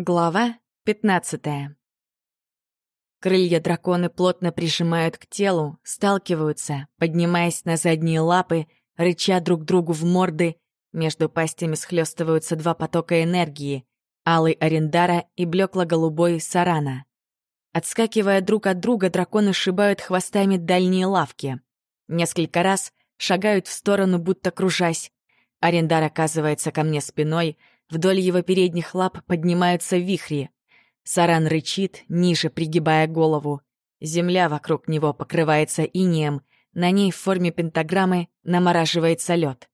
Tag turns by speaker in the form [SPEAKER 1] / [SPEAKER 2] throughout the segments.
[SPEAKER 1] Глава 15 Крылья драконы плотно прижимают к телу, сталкиваются, поднимаясь на задние лапы, рыча друг другу в морды. Между пастями схлестываются два потока энергии — алый Арендара и блекло-голубой Сарана. Отскакивая друг от друга, драконы сшибают хвостами дальние лавки. Несколько раз шагают в сторону, будто кружась. Арендар оказывается ко мне спиной — Вдоль его передних лап поднимаются вихри. Саран рычит, ниже пригибая голову. Земля вокруг него покрывается инеем, на ней в форме пентаграммы намораживается лед.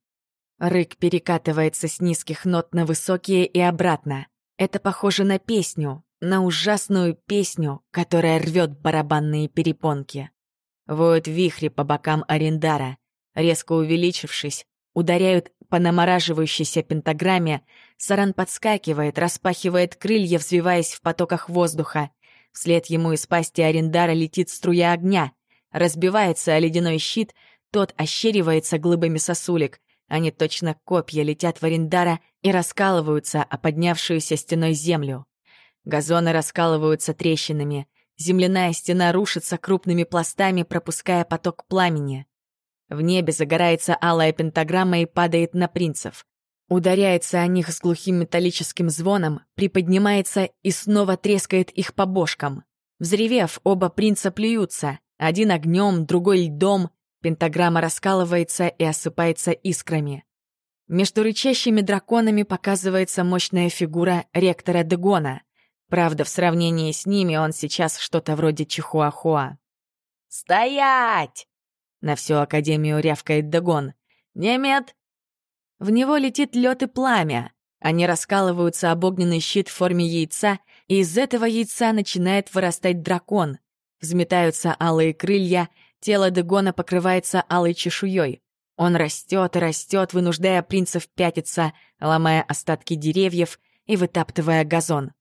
[SPEAKER 1] Рык перекатывается с низких нот на высокие и обратно. Это похоже на песню, на ужасную песню, которая рвет барабанные перепонки. Воют вихри по бокам Арендара. Резко увеличившись, ударяют по намораживающейся пентаграмме, Саран подскакивает, распахивает крылья, взвиваясь в потоках воздуха. Вслед ему из пасти Арендара летит струя огня. Разбивается о ледяной щит, тот ощеривается глыбами сосулек. Они точно копья летят в Арендара и раскалываются о поднявшуюся стеной землю. Газоны раскалываются трещинами. Земляная стена рушится крупными пластами, пропуская поток пламени. В небе загорается алая пентаграмма и падает на принцев. Ударяется о них с глухим металлическим звоном, приподнимается и снова трескает их по бошкам. Взревев, оба принца плюются, один огнем, другой льдом, пентаграмма раскалывается и осыпается искрами. Между рычащими драконами показывается мощная фигура ректора Дегона. Правда, в сравнении с ними он сейчас что-то вроде Чихуахуа. «Стоять!» На всю Академию рявкает Дагон. «Немет!» В него летит лед и пламя. Они раскалываются об огненный щит в форме яйца, и из этого яйца начинает вырастать дракон. Взметаются алые крылья, тело Дегона покрывается алой чешуей. Он растет и растет, вынуждая принцев пятиться, ломая остатки деревьев и вытаптывая газон.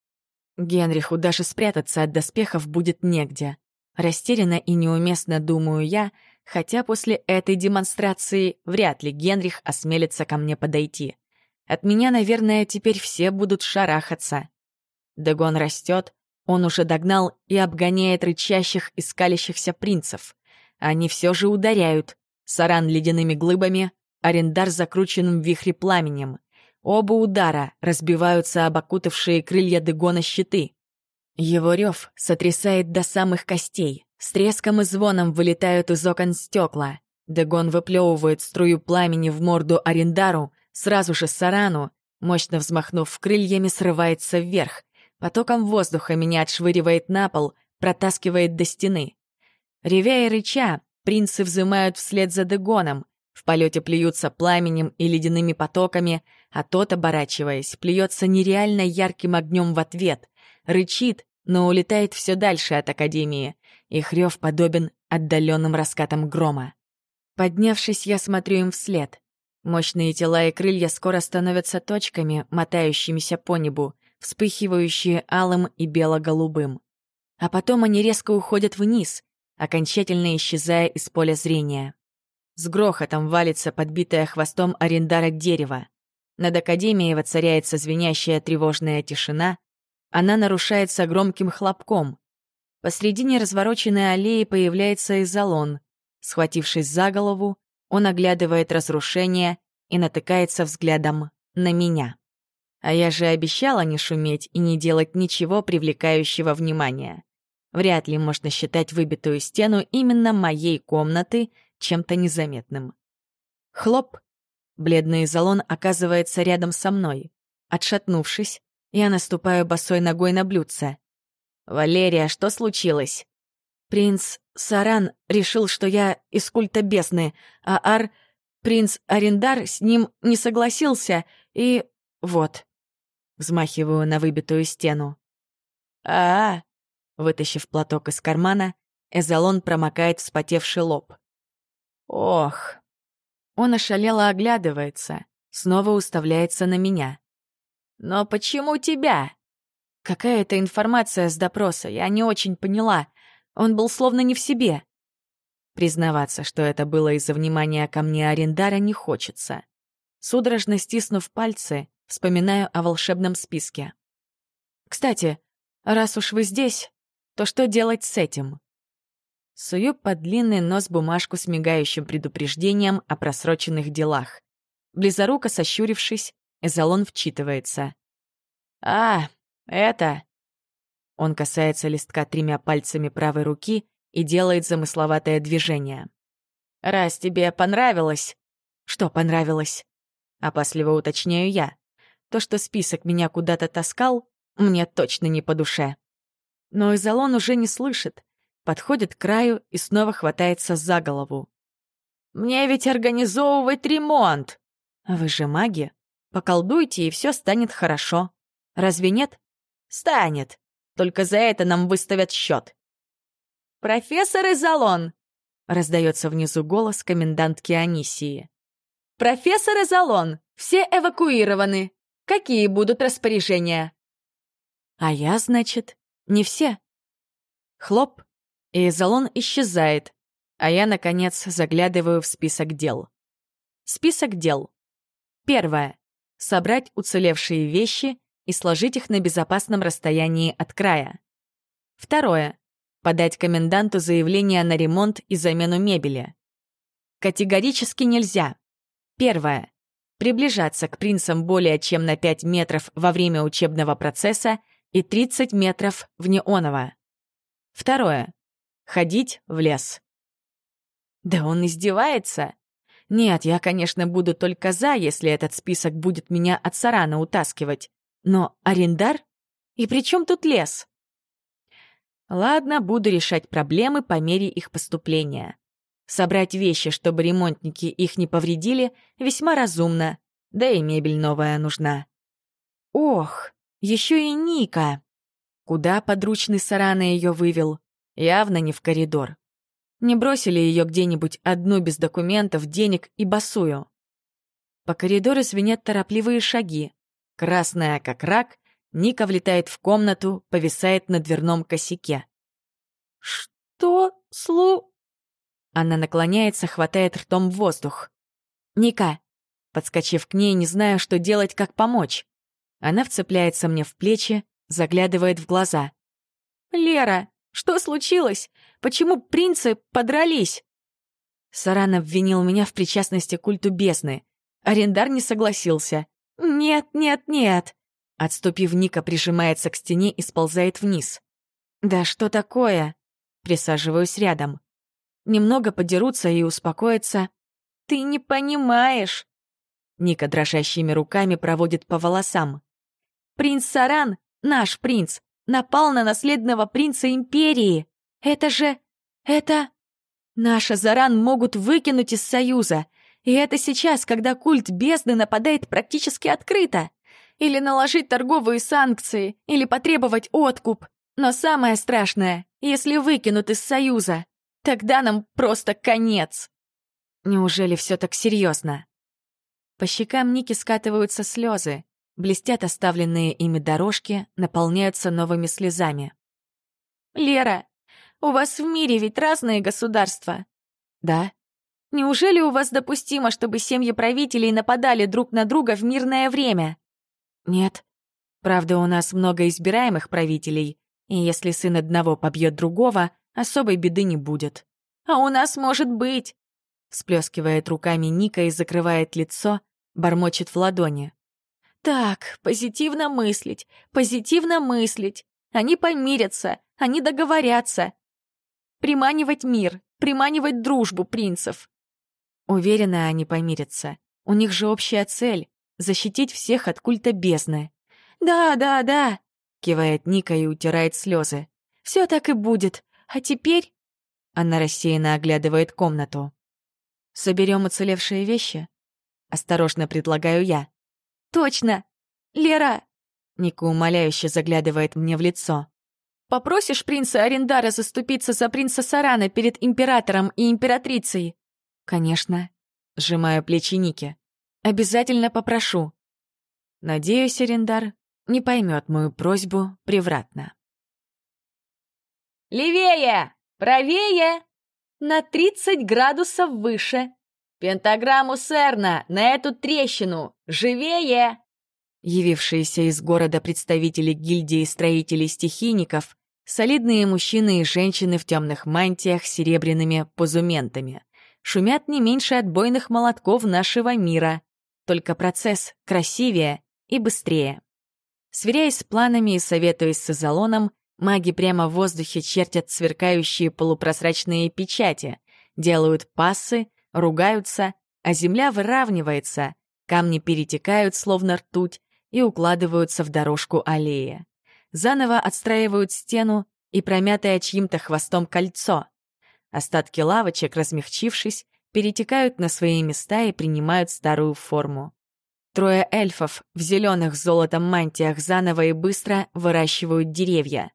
[SPEAKER 1] Генриху даже спрятаться от доспехов будет негде. Растерянно и неуместно думаю я, хотя после этой демонстрации вряд ли Генрих осмелится ко мне подойти. От меня, наверное, теперь все будут шарахаться. Дегон растет, он уже догнал и обгоняет рычащих и скалящихся принцев. Они все же ударяют. Саран ледяными глыбами, арендар закрученным в вихре пламенем. Оба удара разбиваются об окутавшие крылья Дегона щиты. Его рев сотрясает до самых костей. С треском и звоном вылетают из окон стекла. Дегон выплевывает струю пламени в морду Арендару, сразу же Сарану, мощно взмахнув крыльями, срывается вверх. Потоком воздуха меня отшвыривает на пол, протаскивает до стены. Ревя и рыча, принцы взымают вслед за Дегоном. В полете плюются пламенем и ледяными потоками, а тот, оборачиваясь, плюется нереально ярким огнем в ответ. Рычит, но улетает все дальше от Академии. Их рев подобен отдаленным раскатам грома. Поднявшись, я смотрю им вслед. Мощные тела и крылья скоро становятся точками, мотающимися по небу, вспыхивающие алым и бело-голубым. А потом они резко уходят вниз, окончательно исчезая из поля зрения. С грохотом валится подбитое хвостом арендара дерево. Над Академией воцаряется звенящая тревожная тишина, она нарушается громким хлопком. Посредине развороченной аллеи появляется изолон. Схватившись за голову, он оглядывает разрушение и натыкается взглядом на меня. А я же обещала не шуметь и не делать ничего привлекающего внимания. Вряд ли можно считать выбитую стену именно моей комнаты чем-то незаметным. Хлоп! Бледный изолон оказывается рядом со мной. Отшатнувшись, я наступаю босой ногой на блюдце. «Валерия, что случилось?» «Принц Саран решил, что я из культа бесны, а Ар... Принц Арендар с ним не согласился, и... вот». Взмахиваю на выбитую стену. а, -а, -а Вытащив платок из кармана, Эзолон промокает вспотевший лоб. «Ох!» Он ошалело оглядывается, снова уставляется на меня. «Но почему тебя?» Какая-то информация с допроса, я не очень поняла. Он был словно не в себе. Признаваться, что это было из-за внимания ко мне Арендара, не хочется. Судорожно стиснув пальцы, вспоминаю о волшебном списке. Кстати, раз уж вы здесь, то что делать с этим? Сую под длинный нос бумажку с мигающим предупреждением о просроченных делах. Близоруко сощурившись, Эзолон вчитывается. «А, это...» Он касается листка тремя пальцами правой руки и делает замысловатое движение. «Раз тебе понравилось...» «Что понравилось?» Опасливо уточняю я. То, что список меня куда-то таскал, мне точно не по душе. Но Изолон уже не слышит, подходит к краю и снова хватается за голову. «Мне ведь организовывать ремонт!» «Вы же маги. Поколдуйте, и все станет хорошо. Разве нет?» «Станет. Только за это нам выставят счет. «Профессор Изолон!» — раздается внизу голос комендантки Анисии. «Профессор Изолон! Все эвакуированы! Какие будут распоряжения?» «А я, значит, не все?» Хлоп, и Изолон исчезает, а я, наконец, заглядываю в список дел. Список дел. Первое. Собрать уцелевшие вещи и сложить их на безопасном расстоянии от края. Второе. Подать коменданту заявление на ремонт и замену мебели. Категорически нельзя. Первое. Приближаться к принцам более чем на 5 метров во время учебного процесса и 30 метров вне оного. Второе. Ходить в лес. Да он издевается. Нет, я, конечно, буду только за, если этот список будет меня от Сарана утаскивать. Но арендар? И при чем тут лес? Ладно, буду решать проблемы по мере их поступления. Собрать вещи, чтобы ремонтники их не повредили, весьма разумно, да и мебель новая нужна. Ох, еще и Ника. Куда подручный Сарана ее вывел? Явно не в коридор. Не бросили ее где-нибудь одну без документов, денег и босую. По коридору звенят торопливые шаги. Красная, как рак, Ника влетает в комнату, повисает на дверном косяке. «Что слу...» Она наклоняется, хватает ртом воздух. «Ника!» Подскочив к ней, не знаю, что делать, как помочь. Она вцепляется мне в плечи, заглядывает в глаза. «Лера, что случилось? Почему принцы подрались?» Саран обвинил меня в причастности к культу бесны. Арендар не согласился. «Нет, нет, нет!» Отступив, Ника прижимается к стене и сползает вниз. «Да что такое?» Присаживаюсь рядом. Немного подерутся и успокоятся. «Ты не понимаешь!» Ника дрожащими руками проводит по волосам. «Принц Саран, наш принц, напал на наследного принца Империи. Это же... это... Наша Заран могут выкинуть из Союза. И это сейчас, когда культ бездны нападает практически открыто. Или наложить торговые санкции, или потребовать откуп. Но самое страшное, если выкинут из Союза, тогда нам просто конец. Неужели все так серьезно? По щекам Ники скатываются слезы, блестят оставленные ими дорожки, наполняются новыми слезами. «Лера, у вас в мире ведь разные государства?» «Да», Неужели у вас допустимо, чтобы семьи правителей нападали друг на друга в мирное время? Нет. Правда, у нас много избираемых правителей, и если сын одного побьет другого, особой беды не будет. А у нас может быть. Всплескивает руками Ника и закрывает лицо, бормочет в ладони. Так, позитивно мыслить, позитивно мыслить. Они помирятся, они договорятся. Приманивать мир, приманивать дружбу принцев. Уверена, они помирятся. У них же общая цель — защитить всех от культа бездны. «Да, да, да», — кивает Ника и утирает слезы. «Все так и будет. А теперь...» Она рассеянно оглядывает комнату. «Соберем уцелевшие вещи?» Осторожно предлагаю я. «Точно! Лера!» Ника умоляюще заглядывает мне в лицо. «Попросишь принца Арендара заступиться за принца Сарана перед императором и императрицей?» «Конечно», — сжимаю плечи Ники. «Обязательно попрошу». Надеюсь, Арендар не поймет мою просьбу превратно.
[SPEAKER 2] «Левее! Правее! На 30 градусов выше! Пентаграмму Серна на эту трещину! Живее!»
[SPEAKER 1] Явившиеся из города представители гильдии строителей-стихийников, солидные мужчины и женщины в темных мантиях с серебряными позументами, шумят не меньше отбойных молотков нашего мира, только процесс красивее и быстрее. Сверяясь с планами и советуясь с Изолоном, маги прямо в воздухе чертят сверкающие полупрозрачные печати, делают пассы, ругаются, а земля выравнивается, камни перетекают, словно ртуть, и укладываются в дорожку аллеи. Заново отстраивают стену и промятое чьим-то хвостом кольцо. Остатки лавочек, размягчившись, перетекают на свои места и принимают старую форму. Трое эльфов в зеленых золотом мантиях заново и быстро выращивают деревья.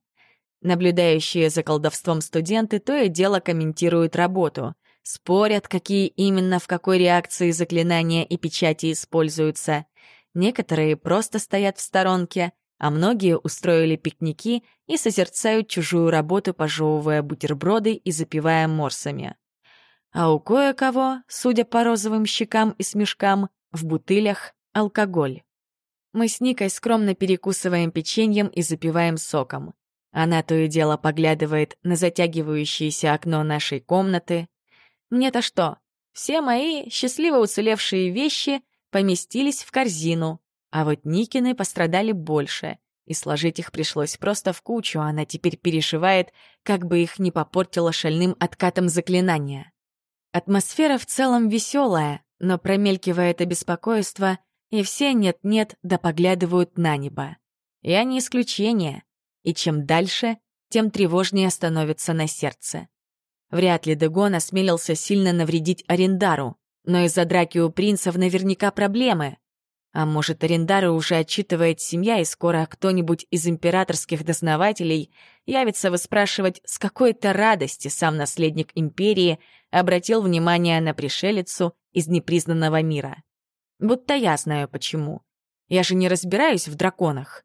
[SPEAKER 1] Наблюдающие за колдовством студенты то и дело комментируют работу, спорят, какие именно в какой реакции заклинания и печати используются. Некоторые просто стоят в сторонке, а многие устроили пикники и созерцают чужую работу, пожевывая бутерброды и запивая морсами. А у кое-кого, судя по розовым щекам и смешкам, в бутылях алкоголь. Мы с Никой скромно перекусываем печеньем и запиваем соком. Она то и дело поглядывает на затягивающееся окно нашей комнаты. Мне-то что? Все мои счастливо уцелевшие вещи поместились в корзину, а вот Никины пострадали больше, и сложить их пришлось просто в кучу, она теперь перешивает, как бы их не попортило шальным откатом заклинания. Атмосфера в целом веселая, но промелькивает обеспокоенство, и все нет-нет да поглядывают на небо. Я не исключение и чем дальше, тем тревожнее становится на сердце. Вряд ли Дегон осмелился сильно навредить Арендару, но из-за драки у принцев наверняка проблемы. А может, Арендары уже отчитывает семья, и скоро кто-нибудь из императорских дознавателей явится выспрашивать, с какой-то радости сам наследник империи обратил внимание на пришелицу из непризнанного мира. Будто я знаю почему. Я же не разбираюсь в драконах.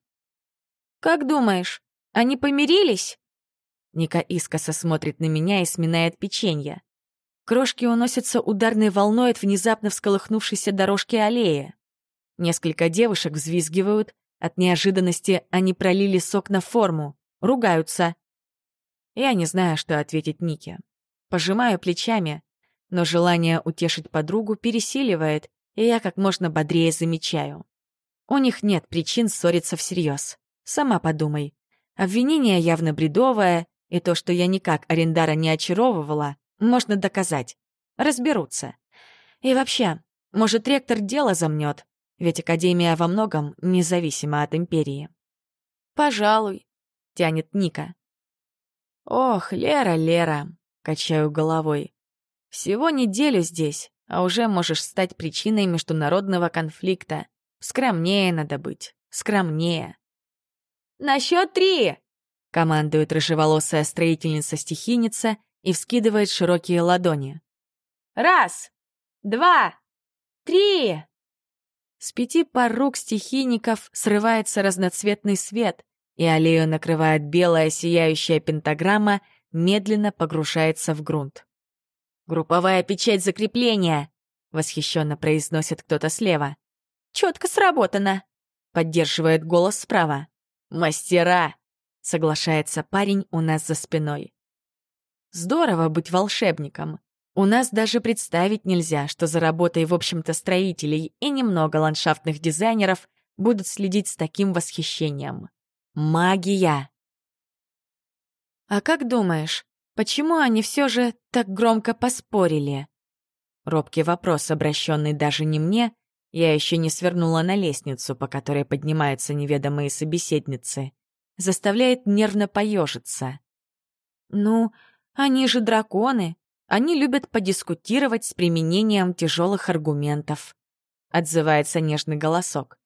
[SPEAKER 1] «Как думаешь, они помирились?» Ника искоса смотрит на меня и сминает печенье. Крошки уносятся ударной волной от внезапно всколыхнувшейся дорожки аллеи. Несколько девушек взвизгивают. От неожиданности они пролили сок на форму, ругаются. Я не знаю, что ответить Нике. Пожимаю плечами, но желание утешить подругу пересиливает, и я как можно бодрее замечаю. У них нет причин ссориться всерьез. Сама подумай. Обвинение явно бредовое, и то, что я никак Арендара не очаровывала, можно доказать. Разберутся. И вообще, может, ректор дело замнет, ведь Академия во многом независима от Империи. «Пожалуй», — тянет Ника. «Ох, Лера, Лера», — качаю головой. «Всего неделю здесь, а уже можешь стать причиной международного конфликта. Скромнее надо быть, скромнее».
[SPEAKER 2] «На счет три!» — командует рыжеволосая строительница-стихийница и вскидывает широкие ладони. «Раз! Два! Три!»
[SPEAKER 1] С пяти пар рук стихийников срывается разноцветный свет, и аллею накрывает белая сияющая пентаграмма, медленно погружается в грунт. «Групповая печать закрепления!» — восхищенно произносит кто-то слева.
[SPEAKER 2] «Четко сработано!» — поддерживает голос справа.
[SPEAKER 1] «Мастера!» — соглашается парень у нас за спиной. Здорово быть волшебником. У нас даже представить нельзя, что за работой, в общем-то, строителей и немного ландшафтных дизайнеров будут следить с таким восхищением. Магия! А как думаешь, почему они все же так громко поспорили? Робкий вопрос, обращенный даже не мне, я еще не свернула на лестницу, по которой поднимаются неведомые собеседницы. Заставляет нервно поежиться. «Ну, они же драконы. Они любят подискутировать с применением тяжелых аргументов», — отзывается нежный голосок.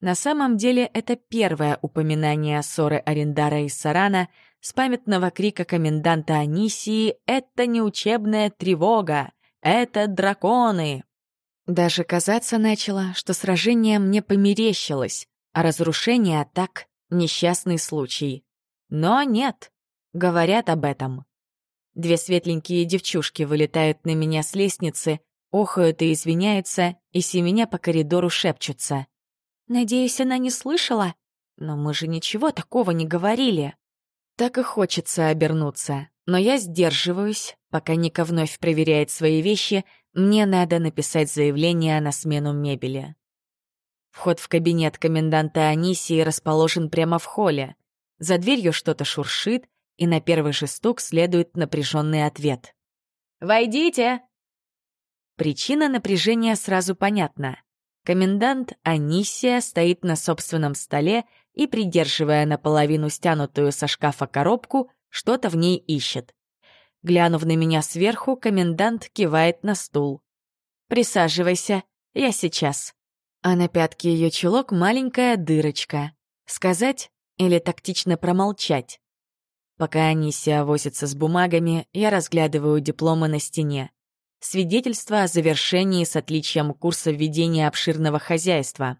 [SPEAKER 1] На самом деле это первое упоминание ссоры Арендара и Сарана с памятного крика коменданта Анисии «Это не учебная тревога! Это драконы!» Даже казаться начало, что сражение мне померещилось, а разрушение так несчастный случай. Но нет, говорят об этом. Две светленькие девчушки вылетают на меня с лестницы, охают и извиняются, и семеня по коридору шепчутся.
[SPEAKER 2] Надеюсь, она не слышала? Но мы же ничего такого не говорили.
[SPEAKER 1] Так и хочется обернуться, но я сдерживаюсь. Пока Ника вновь проверяет свои вещи, мне надо написать заявление на смену мебели. Вход в кабинет коменданта Анисии расположен прямо в холле. За дверью что-то шуршит, и на первый же стук следует напряженный ответ.
[SPEAKER 2] «Войдите!»
[SPEAKER 1] Причина напряжения сразу понятна. Комендант Анисия стоит на собственном столе и, придерживая наполовину стянутую со шкафа коробку, что-то в ней ищет. Глянув на меня сверху, комендант кивает на стул. «Присаживайся, я сейчас». А на пятке ее чулок маленькая дырочка. Сказать или тактично промолчать? Пока Анисия возится с бумагами, я разглядываю дипломы на стене. Свидетельство о завершении с отличием курса введения обширного хозяйства.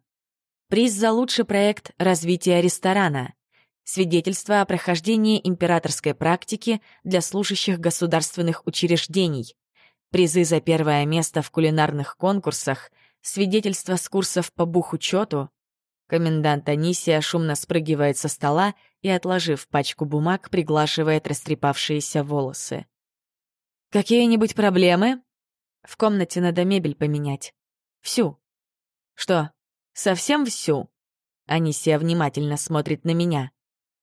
[SPEAKER 1] Приз за лучший проект развития ресторана. Свидетельство о прохождении императорской практики для служащих государственных учреждений. Призы за первое место в кулинарных конкурсах. Свидетельство с курсов по бухучету. Комендант Анисия шумно спрыгивает со стола и, отложив пачку бумаг, приглашивает растрепавшиеся волосы. «Какие-нибудь проблемы?» В комнате надо мебель поменять. Всю. Что, совсем всю? Анисия внимательно смотрит на меня.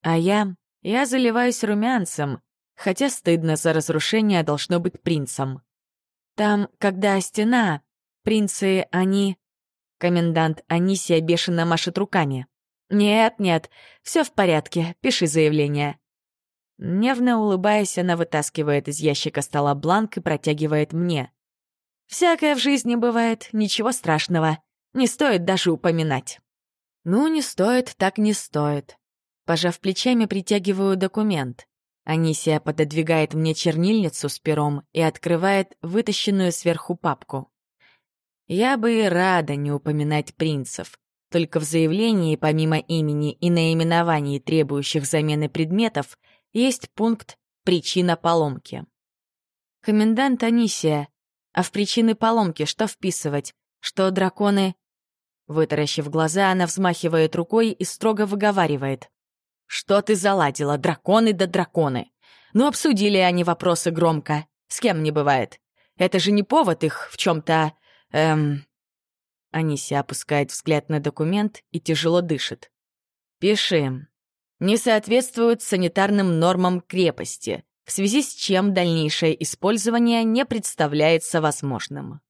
[SPEAKER 1] А я... Я заливаюсь румянцем, хотя стыдно за разрушение должно быть принцем. Там, когда стена, принцы, они... Комендант Анисия бешено машет руками. «Нет, нет, все в порядке, пиши заявление». Нервно улыбаясь, она вытаскивает из ящика стола бланк и протягивает мне. Всякое в жизни бывает, ничего страшного. Не стоит даже упоминать. Ну, не стоит, так не стоит. Пожав плечами, притягиваю документ. Анисия пододвигает мне чернильницу с пером и открывает вытащенную сверху папку. Я бы и рада не упоминать принцев. Только в заявлении, помимо имени и наименований, требующих замены предметов, есть пункт «Причина поломки». Комендант Анисия, а в причины поломки что вписывать? Что драконы... Вытаращив глаза, она взмахивает рукой и строго выговаривает. «Что ты заладила? Драконы да драконы! Ну, обсудили они вопросы громко. С кем не бывает. Это же не повод их в чем то Эм...» Анисия опускает взгляд на документ и тяжело дышит. «Пиши. Не соответствует санитарным нормам крепости в связи с чем дальнейшее использование не представляется возможным.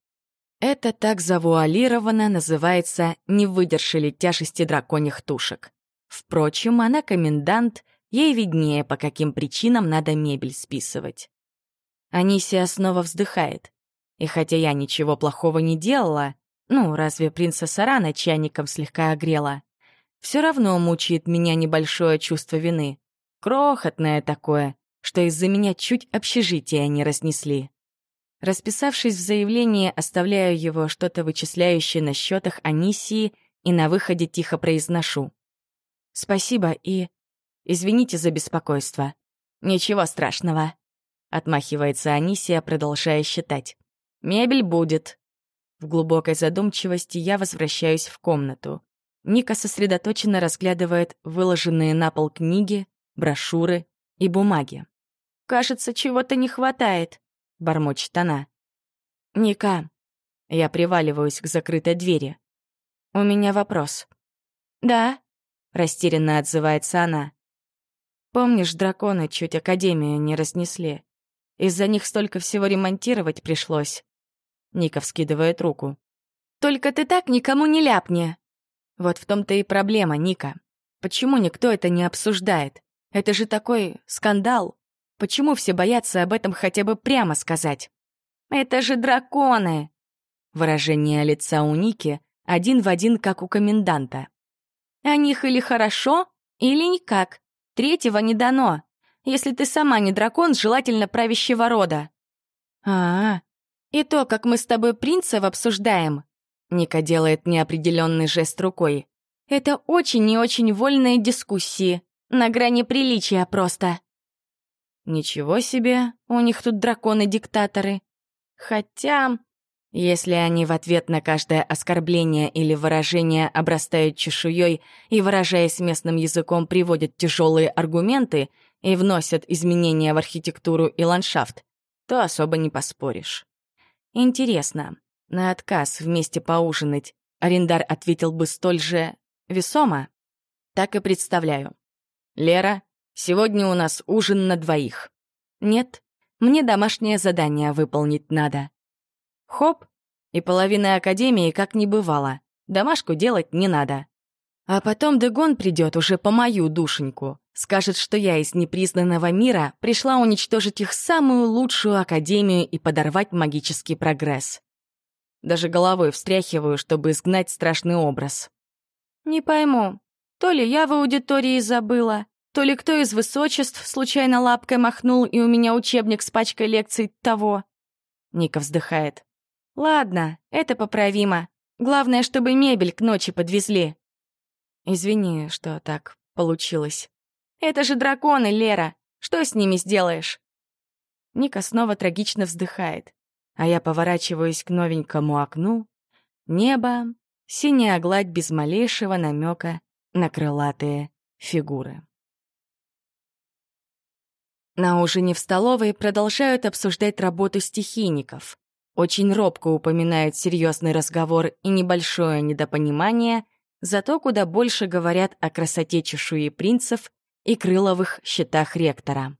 [SPEAKER 1] Это так завуалированно называется «не выдержали тяжести драконьих тушек». Впрочем, она комендант, ей виднее, по каким причинам надо мебель списывать. Анисия снова вздыхает. И хотя я ничего плохого не делала, ну, разве принцесса рано чайником слегка огрела, все равно мучает меня небольшое чувство вины. Крохотное такое, что из-за меня чуть общежитие не разнесли. Расписавшись в заявлении, оставляю его что-то вычисляющее на счетах Анисии и на выходе тихо произношу. «Спасибо и... извините за беспокойство. Ничего страшного», — отмахивается Анисия, продолжая считать. «Мебель будет». В глубокой задумчивости я возвращаюсь в комнату. Ника сосредоточенно разглядывает выложенные на пол книги, брошюры и бумаги. Кажется, чего-то не хватает», — бормочет она. «Ника». Я приваливаюсь к закрытой двери. «У меня вопрос». «Да», — растерянно отзывается она. «Помнишь, драконы чуть Академию не разнесли? Из-за них столько всего ремонтировать пришлось». Ника вскидывает руку. «Только ты так никому не ляпни!» Вот в том-то и проблема, Ника. Почему никто это не обсуждает? Это же такой скандал. Почему все боятся об этом хотя бы прямо сказать? «Это же драконы!» Выражение лица у Ники один в один, как у коменданта. «О них или хорошо, или никак. Третьего не дано. Если ты сама не дракон, желательно правящего рода». «А, -а и то, как мы с тобой принцев обсуждаем», Ника делает неопределенный жест рукой. «Это очень и очень вольные дискуссии. На грани приличия просто». Ничего себе, у них тут драконы-диктаторы. Хотя... Если они в ответ на каждое оскорбление или выражение обрастают чешуей и, выражаясь местным языком, приводят тяжелые аргументы и вносят изменения в архитектуру и ландшафт, то особо не поспоришь. Интересно, на отказ вместе поужинать Арендар ответил бы столь же весомо? Так и представляю. «Лера, сегодня у нас ужин на двоих». «Нет, мне домашнее задание выполнить надо». Хоп, и половины академии как не бывало. Домашку делать не надо. А потом Дегон придет уже по мою душеньку. Скажет, что я из непризнанного мира пришла уничтожить их самую лучшую академию и подорвать магический прогресс. Даже головой встряхиваю, чтобы изгнать страшный образ. Не пойму, то ли я в аудитории забыла, то ли кто из высочеств случайно лапкой махнул, и у меня учебник с пачкой лекций того. Ника вздыхает. Ладно, это поправимо. Главное, чтобы мебель к ночи подвезли. Извини, что так получилось. Это же драконы, Лера. Что с ними сделаешь? Ника снова трагично вздыхает, а я поворачиваюсь к новенькому окну. Небо, синяя гладь без малейшего намека на крылатые фигуры. На ужине в столовой продолжают обсуждать работу стихийников. Очень робко упоминают серьезный разговор и небольшое недопонимание, зато куда больше говорят о красоте чешуи принцев и крыловых щитах ректора.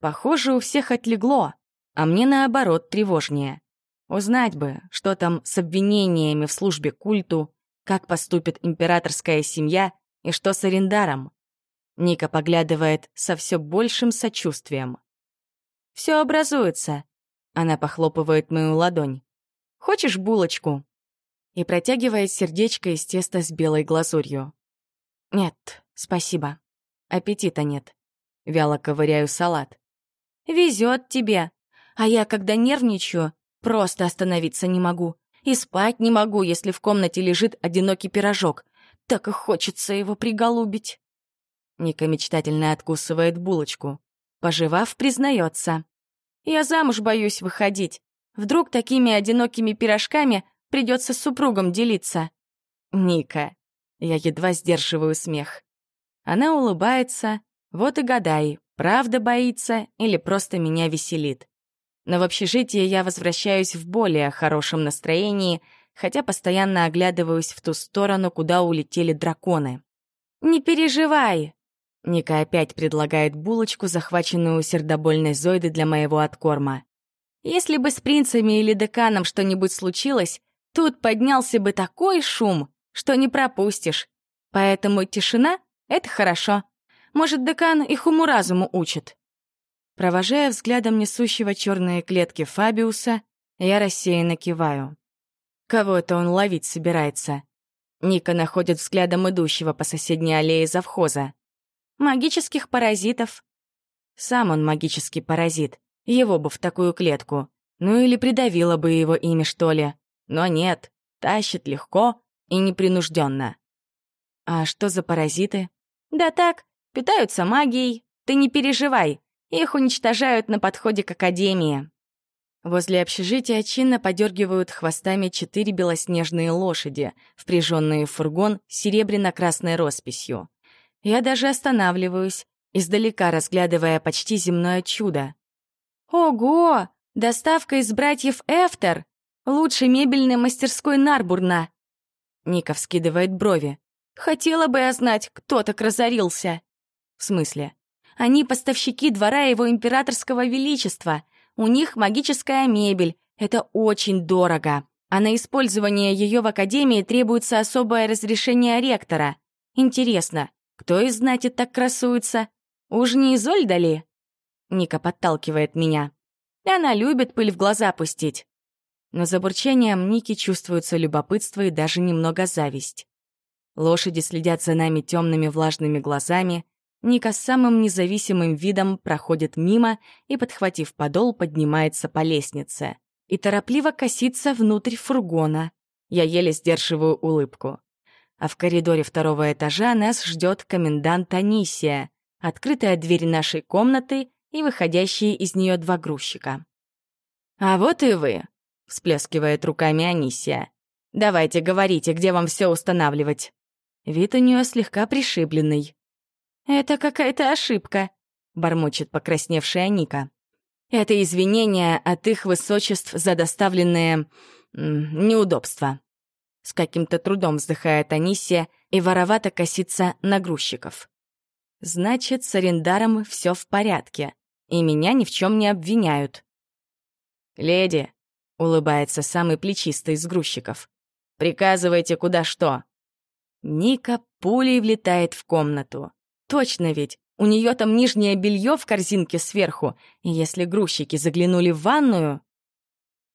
[SPEAKER 1] Похоже, у всех отлегло, а мне наоборот тревожнее. Узнать бы, что там с обвинениями в службе культу, как поступит императорская семья и что с арендаром. Ника поглядывает со все большим сочувствием. Все образуется, она похлопывает мою ладонь. «Хочешь булочку?» И протягивает сердечко из теста с белой глазурью. «Нет, спасибо. Аппетита нет». Вяло ковыряю салат. «Везет тебе. А я, когда нервничаю, просто остановиться не могу. И спать не могу, если в комнате лежит одинокий пирожок. Так и хочется его приголубить». Ника мечтательно откусывает булочку. Пожевав, признается. Я замуж боюсь выходить. Вдруг такими одинокими пирожками придется с супругом делиться. Ника. Я едва сдерживаю смех. Она улыбается. Вот и гадай, правда боится или просто меня веселит. Но в общежитие я возвращаюсь в более хорошем настроении, хотя постоянно оглядываюсь в ту сторону, куда улетели драконы. «Не переживай!» Ника опять предлагает булочку, захваченную сердобольной Зойды для моего откорма. Если бы с принцами или деканом что-нибудь случилось, тут поднялся бы такой шум, что не пропустишь. Поэтому тишина — это хорошо. Может, декан их уму-разуму учит. Провожая взглядом несущего черные клетки Фабиуса, я рассеянно киваю. Кого это он ловить собирается? Ника находит взглядом идущего по соседней аллее завхоза магических паразитов. Сам он магический паразит, его бы в такую клетку. Ну или придавило бы его ими, что ли. Но нет, тащит легко и непринужденно. А что за паразиты? Да так, питаются магией. Ты не переживай, их уничтожают на подходе к Академии. Возле общежития чинно подергивают хвостами четыре белоснежные лошади, впряженные в фургон с серебряно-красной росписью. Я даже останавливаюсь, издалека разглядывая почти земное чудо. «Ого! Доставка из братьев Эфтер! Лучшей мебельной мастерской Нарбурна!» Ника вскидывает брови. «Хотела бы я знать, кто так разорился!» «В смысле?» «Они поставщики двора его императорского величества. У них магическая мебель. Это очень дорого. А на использование ее в Академии требуется особое разрешение ректора. Интересно, кто из знати так красуется? Уж не Изольда ли? Ника подталкивает меня. Она любит пыль в глаза пустить. Но за бурчанием Ники чувствуется любопытство и даже немного зависть. Лошади следят за нами темными влажными глазами. Ника с самым независимым видом проходит мимо и, подхватив подол, поднимается по лестнице. И торопливо косится внутрь фургона. Я еле сдерживаю улыбку а в коридоре второго этажа нас ждет комендант Анисия, открытая дверь нашей комнаты и выходящие из нее два грузчика. «А вот и вы!» Всплескивает руками Анисия. «Давайте, говорите, где вам все устанавливать?» Вид у нее слегка пришибленный. «Это какая-то ошибка», — бормочет покрасневшая Ника. «Это извинения от их высочеств за доставленные... неудобства». С каким-то трудом вздыхает Анисия и воровато косится на грузчиков. «Значит, с арендаром все в порядке, и меня ни в чем не обвиняют». «Леди», — улыбается самый плечистый из грузчиков, — «приказывайте куда что». Ника пулей влетает в комнату. Точно ведь, у нее там нижнее белье в корзинке сверху, и если грузчики заглянули в ванную...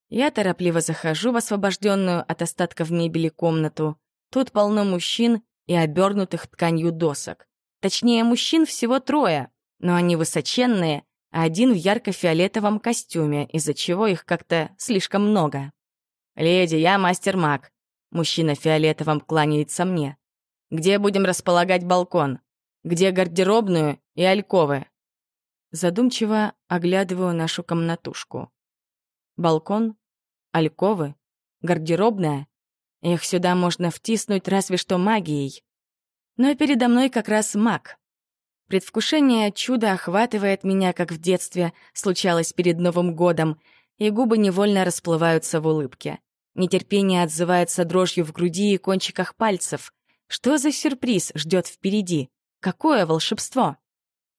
[SPEAKER 1] Я торопливо захожу в освобожденную от остатков мебели комнату. Тут полно мужчин и обернутых тканью досок. Точнее, мужчин всего трое, но они высоченные, а один в ярко-фиолетовом костюме, из-за чего их как-то слишком много. «Леди, я мастер-маг». Мужчина в фиолетовом кланяется мне. «Где будем располагать балкон?» Где гардеробную и альковы?» Задумчиво оглядываю нашу комнатушку. Балкон, альковы, гардеробная. Их сюда можно втиснуть разве что магией. Но передо мной как раз маг. Предвкушение чуда охватывает меня, как в детстве случалось перед Новым годом, и губы невольно расплываются в улыбке. Нетерпение отзывается дрожью в груди и кончиках пальцев. Что за сюрприз ждет впереди? Какое волшебство?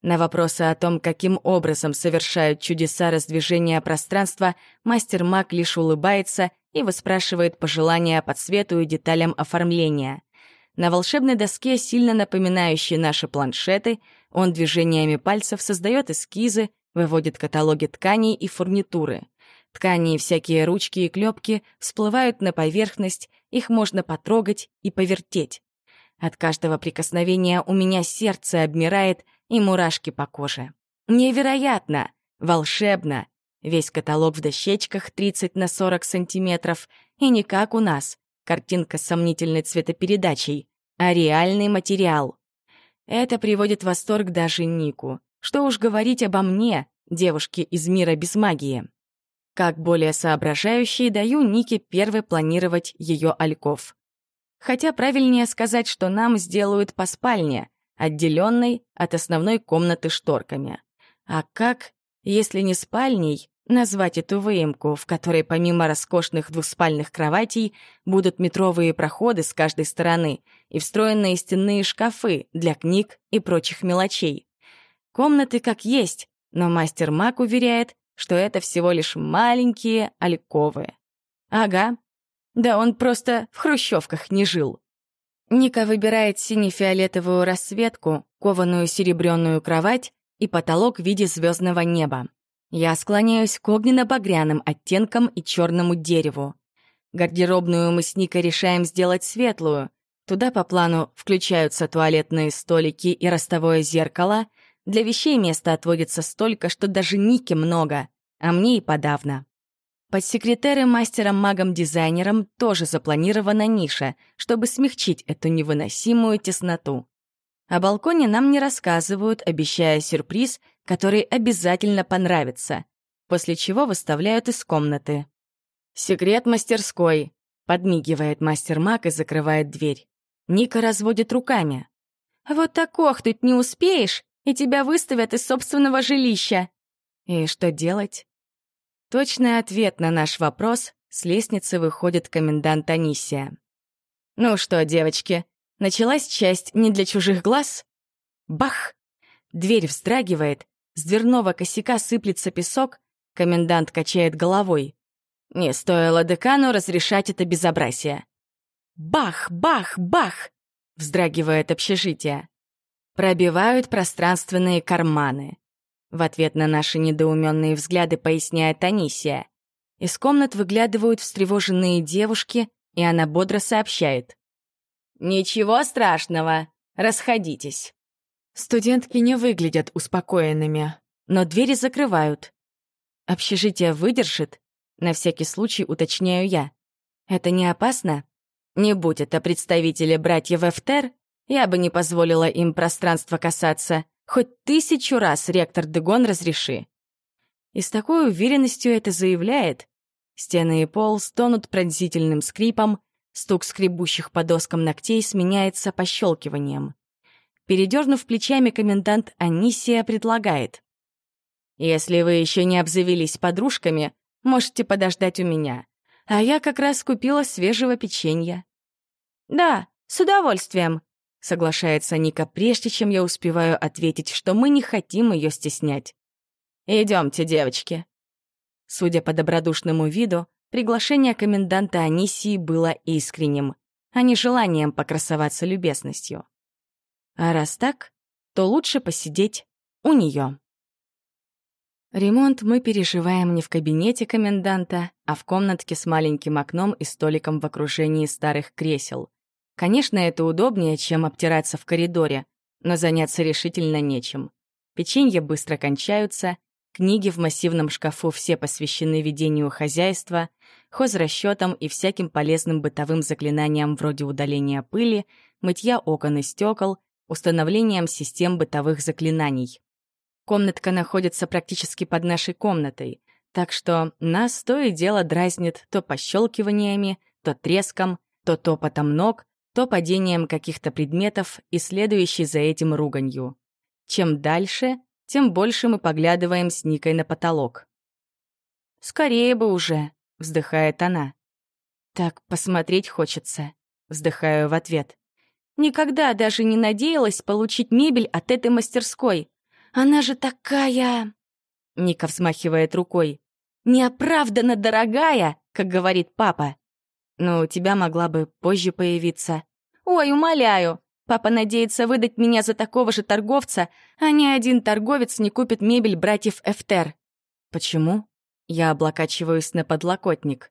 [SPEAKER 1] На вопросы о том, каким образом совершают чудеса раздвижения пространства, мастер Мак лишь улыбается и выспрашивает пожелания по цвету и деталям оформления. На волшебной доске, сильно напоминающей наши планшеты, он движениями пальцев создает эскизы, выводит каталоги тканей и фурнитуры. Ткани и всякие ручки и клепки всплывают на поверхность, их можно потрогать и повертеть. От каждого прикосновения у меня сердце обмирает и мурашки по коже. Невероятно! Волшебно! Весь каталог в дощечках 30 на 40 сантиметров, и не как у нас, картинка с сомнительной цветопередачей, а реальный материал. Это приводит в восторг даже Нику. Что уж говорить обо мне, девушке из мира без магии. Как более соображающий, даю Нике первый планировать ее альков. Хотя правильнее сказать, что нам сделают по спальне, отделенной от основной комнаты шторками. А как, если не спальней, назвать эту выемку, в которой помимо роскошных двуспальных кроватей будут метровые проходы с каждой стороны и встроенные стенные шкафы для книг и прочих мелочей. Комнаты как есть, но мастер Мак уверяет, что это всего лишь маленькие альковы. Ага, да он просто в хрущевках не жил. Ника выбирает сине-фиолетовую расцветку, кованую серебряную кровать и потолок в виде звездного неба. Я склоняюсь к огненно-багряным оттенкам и черному дереву. Гардеробную мы с Никой решаем сделать светлую. Туда по плану включаются туалетные столики и ростовое зеркало. Для вещей места отводится столько, что даже Нике много, а мне и подавно. Под секретарем мастером-магом-дизайнером тоже запланирована ниша, чтобы смягчить эту невыносимую тесноту. О балконе нам не рассказывают, обещая сюрприз, который обязательно понравится, после чего выставляют из комнаты. «Секрет мастерской», — подмигивает мастер-маг и закрывает дверь. Ника разводит руками. «Вот так охтуть не успеешь, и тебя выставят из собственного жилища». «И что делать?» Точный ответ на наш вопрос с лестницы выходит комендант Анисия. «Ну что, девочки, началась часть не для чужих глаз?» Бах! Дверь вздрагивает, с дверного косяка сыплется песок, комендант качает головой. Не стоило декану разрешать это безобразие. Бах, бах, бах! Вздрагивает общежитие. Пробивают пространственные карманы. В ответ на наши недоуменные взгляды поясняет Анисия. Из комнат выглядывают встревоженные девушки, и она бодро сообщает. «Ничего страшного, расходитесь». Студентки не выглядят успокоенными, но двери закрывают. Общежитие выдержит? На всякий случай уточняю я. Это не опасно? Не будь это представители братьев Эфтер, я бы не позволила им пространство касаться. Хоть тысячу раз ректор Дегон разреши. И с такой уверенностью это заявляет. Стены и пол стонут пронзительным скрипом, стук скребущих по доскам ногтей сменяется пощелкиванием. Передернув плечами, комендант Анисия предлагает. «Если вы еще не обзавелись подружками, можете подождать у меня. А я как раз купила свежего печенья». «Да, с удовольствием», — соглашается Ника, прежде чем я успеваю ответить, что мы не хотим ее стеснять. Идемте, девочки». Судя по добродушному виду, приглашение коменданта Анисии было искренним, а не желанием покрасоваться любезностью. А раз так, то лучше посидеть у нее. Ремонт мы переживаем не в кабинете коменданта, а в комнатке с маленьким окном и столиком в окружении старых кресел. Конечно, это удобнее, чем обтираться в коридоре, но заняться решительно нечем. Печенья быстро кончаются, книги в массивном шкафу все посвящены ведению хозяйства, хозрасчетам и всяким полезным бытовым заклинаниям вроде удаления пыли, мытья окон и стекол, установлением систем бытовых заклинаний. Комнатка находится практически под нашей комнатой, так что нас то и дело дразнит то пощелкиваниями, то треском, то топотом ног, то падением каких-то предметов и следующей за этим руганью. Чем дальше, тем больше мы поглядываем с Никой на потолок. «Скорее бы уже», — вздыхает она. «Так посмотреть хочется», — вздыхаю в ответ. «Никогда даже не надеялась получить мебель от этой мастерской. Она же такая...» Ника взмахивает рукой. «Неоправданно дорогая, как говорит папа. Но у тебя могла бы позже появиться. Ой, умоляю. Папа надеется выдать меня за такого же торговца, а ни один торговец не купит мебель братьев Эфтер. Почему? Я облокачиваюсь на подлокотник.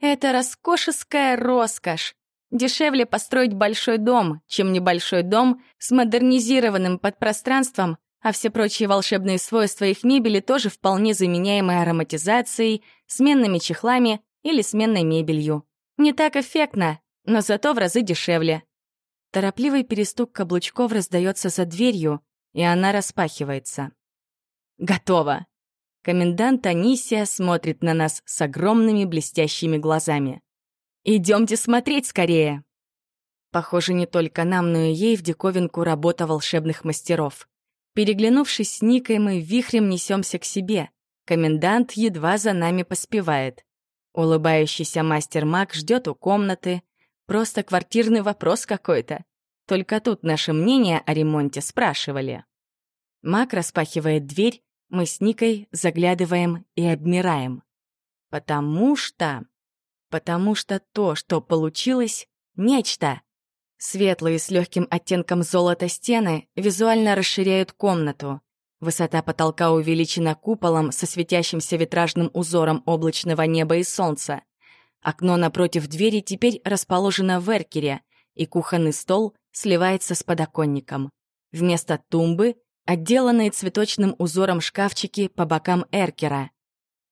[SPEAKER 1] Это роскошеская роскошь. Дешевле построить большой дом, чем небольшой дом с модернизированным подпространством а все прочие волшебные свойства их мебели тоже вполне заменяемы ароматизацией, сменными чехлами или сменной мебелью. Не так эффектно, но зато в разы дешевле. Торопливый перестук каблучков раздается за дверью, и она распахивается. «Готово!» Комендант Анисия смотрит на нас с огромными блестящими глазами. «Идемте смотреть скорее!» Похоже, не только нам, но и ей в диковинку работа волшебных мастеров. Переглянувшись с Никой, мы вихрем несемся к себе. Комендант едва за нами поспевает. Улыбающийся мастер-маг ждет у комнаты. Просто квартирный вопрос какой-то. Только тут наше мнение о ремонте спрашивали. Маг распахивает дверь, мы с Никой заглядываем и обмираем. Потому что... Потому что то, что получилось, нечто. Светлые с легким оттенком золота стены визуально расширяют комнату. Высота потолка увеличена куполом со светящимся витражным узором облачного неба и солнца. Окно напротив двери теперь расположено в эркере, и кухонный стол сливается с подоконником. Вместо тумбы — отделанные цветочным узором шкафчики по бокам эркера.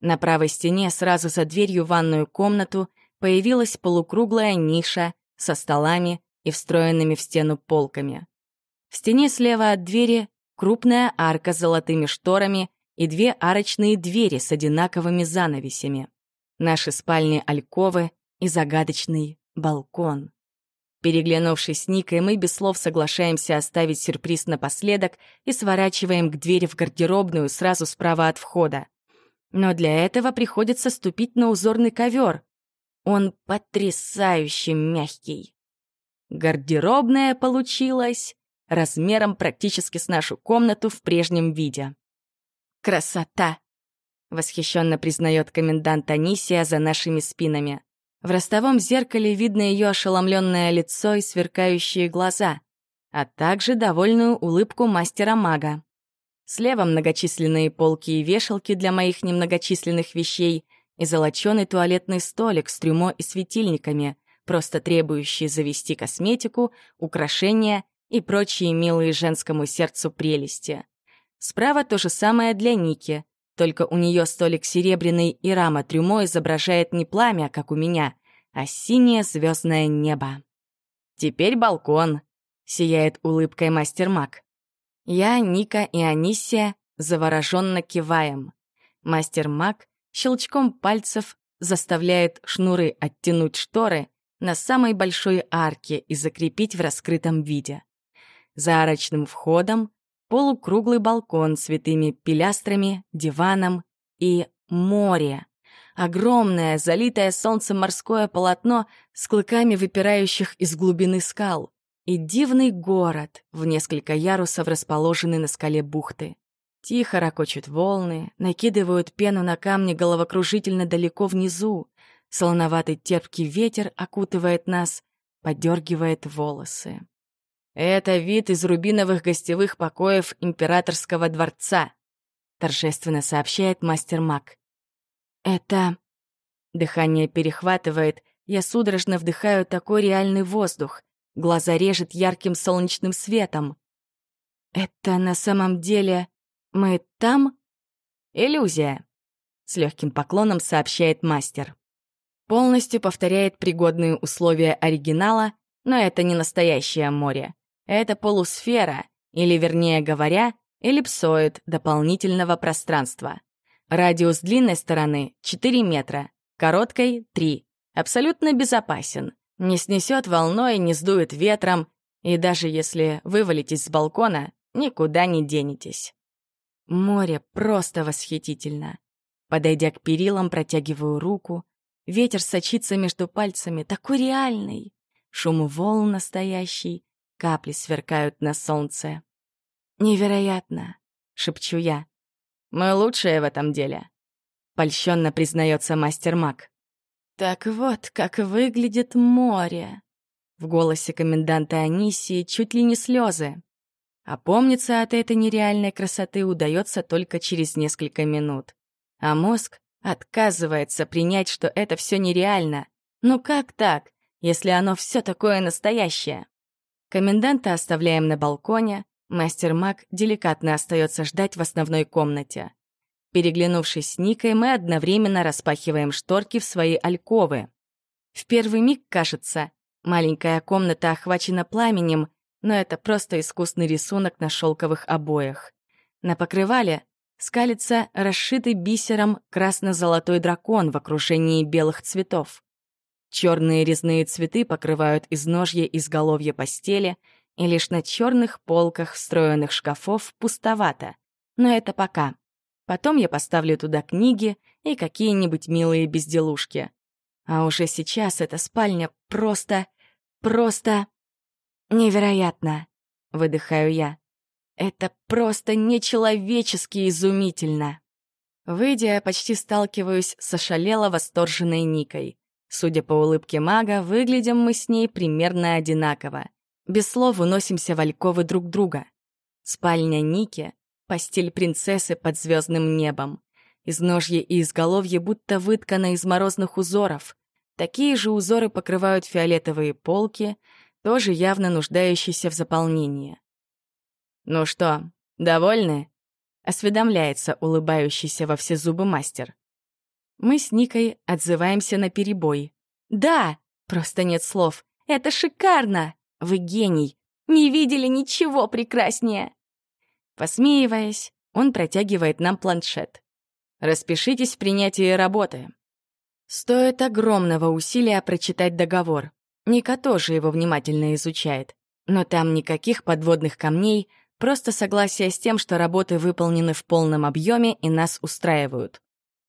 [SPEAKER 1] На правой стене, сразу за дверью в ванную комнату, появилась полукруглая ниша со столами, и встроенными в стену полками. В стене слева от двери крупная арка с золотыми шторами и две арочные двери с одинаковыми занавесями. Наши спальни альковы и загадочный балкон. Переглянувшись с Никой, мы без слов соглашаемся оставить сюрприз напоследок и сворачиваем к двери в гардеробную сразу справа от входа. Но для этого приходится ступить на узорный ковер. Он потрясающе мягкий. Гардеробная получилась размером практически с нашу комнату в прежнем виде. «Красота!» — восхищенно признает комендант Анисия за нашими спинами. В ростовом зеркале видно ее ошеломленное лицо и сверкающие глаза, а также довольную улыбку мастера-мага. Слева многочисленные полки и вешалки для моих немногочисленных вещей и золоченый туалетный столик с трюмо и светильниками, просто требующие завести косметику, украшения и прочие милые женскому сердцу прелести. Справа то же самое для Ники, только у нее столик серебряный и рама трюмо изображает не пламя, как у меня, а синее звездное небо. Теперь балкон, сияет улыбкой мастер-маг. Я, Ника и Анисия завороженно киваем. Мастер-маг щелчком пальцев заставляет шнуры оттянуть шторы на самой большой арке и закрепить в раскрытом виде. За арочным входом полукруглый балкон с витыми пилястрами, диваном и море. Огромное, залитое солнцем морское полотно с клыками выпирающих из глубины скал. И дивный город, в несколько ярусов расположенный на скале бухты. Тихо ракочут волны, накидывают пену на камни головокружительно далеко внизу. Солоноватый терпкий ветер окутывает нас, подергивает волосы. Это вид из рубиновых гостевых покоев императорского дворца, торжественно сообщает мастер Мак. Это... Дыхание перехватывает, я судорожно вдыхаю такой реальный воздух. Глаза режет ярким солнечным светом. Это на самом деле... Мы там? Иллюзия. С легким поклоном сообщает мастер. Полностью повторяет пригодные условия оригинала, но это не настоящее море. Это полусфера, или, вернее говоря, эллипсоид дополнительного пространства. Радиус длинной стороны — 4 метра, короткой — 3. Абсолютно безопасен. Не снесет волной, не сдует ветром, и даже если вывалитесь с балкона, никуда не денетесь. Море просто восхитительно. Подойдя к перилам, протягиваю руку. Ветер сочится между пальцами, такой реальный. Шум волн настоящий, капли сверкают на солнце. «Невероятно!» — шепчу я. «Мы лучшие в этом деле», — польщенно признается мастер Мак. «Так вот, как выглядит море!» В голосе коменданта Анисии чуть ли не слезы. Опомниться от этой нереальной красоты удается только через несколько минут. А мозг отказывается принять, что это все нереально. Ну как так, если оно все такое настоящее? Коменданта оставляем на балконе, мастер Мак деликатно остается ждать в основной комнате. Переглянувшись с Никой, мы одновременно распахиваем шторки в свои альковы. В первый миг кажется, маленькая комната охвачена пламенем, но это просто искусный рисунок на шелковых обоях. На покрывале скалится расшитый бисером красно-золотой дракон в окружении белых цветов. Черные резные цветы покрывают изножье изголовья постели, и лишь на черных полках встроенных шкафов пустовато. Но это пока. Потом я поставлю туда книги и какие-нибудь милые безделушки. А уже сейчас эта спальня просто... просто... «Невероятно!» — выдыхаю я. «Это просто нечеловечески изумительно!» Выйдя, я почти сталкиваюсь с ошалело восторженной Никой. Судя по улыбке мага, выглядим мы с ней примерно одинаково. Без слов уносимся в альковы друг друга. Спальня Ники — постель принцессы под звездным небом. Изножье и изголовье будто выткано из морозных узоров. Такие же узоры покрывают фиолетовые полки — тоже явно нуждающийся в заполнении. «Ну что, довольны?» — осведомляется улыбающийся во все зубы мастер. Мы с Никой отзываемся на перебой. «Да!» — просто нет слов. «Это шикарно! Вы гений! Не видели ничего прекраснее!» Посмеиваясь, он протягивает нам планшет. «Распишитесь в принятии работы». Стоит огромного усилия прочитать договор. Ника тоже его внимательно изучает. Но там никаких подводных камней, просто согласие с тем, что работы выполнены в полном объеме и нас устраивают.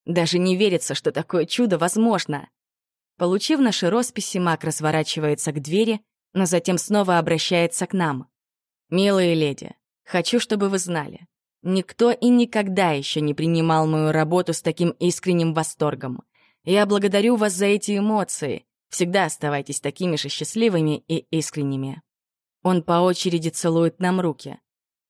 [SPEAKER 1] Даже не верится, что такое чудо возможно. Получив наши росписи, Мак разворачивается к двери, но затем снова обращается к нам. «Милые леди, хочу, чтобы вы знали. Никто и никогда еще не принимал мою работу с таким искренним восторгом. Я благодарю вас за эти эмоции, Всегда оставайтесь такими же счастливыми и искренними. Он по очереди целует нам руки.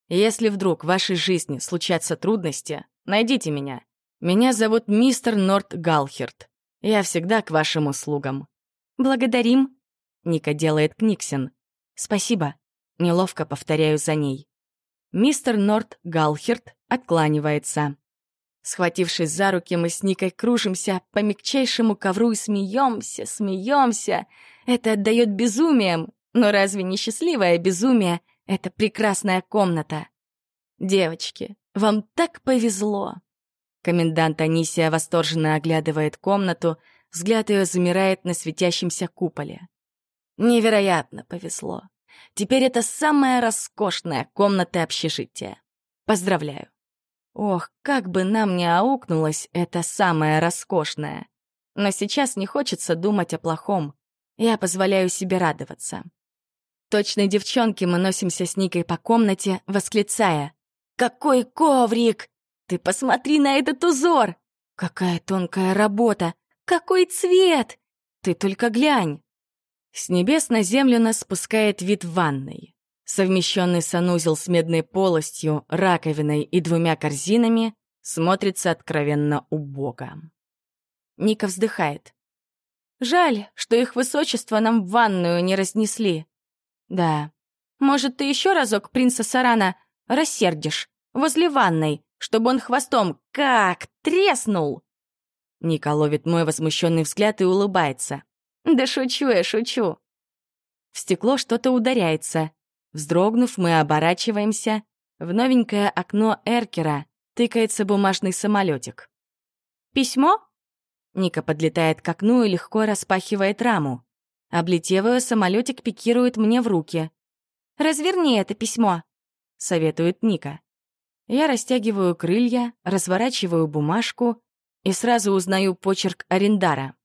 [SPEAKER 1] Если вдруг в вашей жизни случатся трудности, найдите меня. Меня зовут мистер Норт Галхерт. Я всегда к вашим услугам. Благодарим. Ника делает книксен. Спасибо. Неловко повторяю за ней. Мистер Норт Галхерт откланивается. Схватившись за руки, мы с Никой кружимся по мягчайшему ковру и смеемся, смеемся. Это отдает безумием, но разве не счастливое безумие — это прекрасная комната? Девочки, вам так повезло. Комендант Анисия восторженно оглядывает комнату, взгляд ее замирает на светящемся куполе. Невероятно повезло. Теперь это самая роскошная комната общежития. Поздравляю. Ох, как бы нам не аукнулось это самое роскошное. Но сейчас не хочется думать о плохом. Я позволяю себе радоваться. Точно девчонки мы носимся с Никой по комнате, восклицая. «Какой коврик! Ты посмотри на этот узор! Какая тонкая работа! Какой цвет! Ты только глянь!» С небес на землю нас спускает вид ванной. Совмещенный санузел с медной полостью, раковиной и двумя корзинами смотрится откровенно убого. Ника вздыхает. «Жаль, что их высочество нам в ванную не разнесли. Да. Может, ты еще разок принца Сарана рассердишь возле ванной, чтобы он хвостом как треснул?» Ника ловит мой возмущенный взгляд и улыбается. Да шучу я, шучу. В стекло что-то ударяется. Вздрогнув, мы оборачиваемся. В новенькое окно Эркера тыкается бумажный самолетик. «Письмо?» Ника подлетает к окну и легко распахивает раму. Облетев ее, самолетик пикирует мне в руки. «Разверни это письмо», — советует Ника. Я растягиваю крылья, разворачиваю бумажку и сразу узнаю почерк Арендара.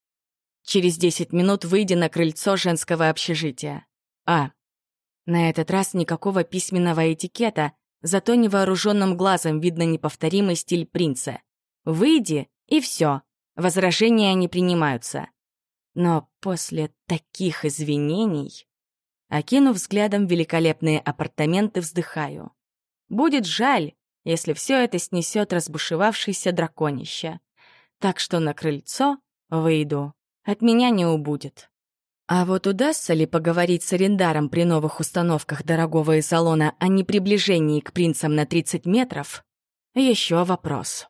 [SPEAKER 1] Через 10 минут выйдя на крыльцо женского общежития. А. На этот раз никакого письменного этикета, зато невооруженным глазом видно неповторимый стиль принца. Выйди, и все. Возражения не принимаются. Но после таких извинений... Окинув взглядом великолепные апартаменты, вздыхаю. Будет жаль, если все это снесет разбушевавшееся драконище. Так что на крыльцо выйду от меня не убудет. А вот удастся ли поговорить с арендаром при новых установках дорогого эталона о неприближении к принцам на 30 метров — еще вопрос.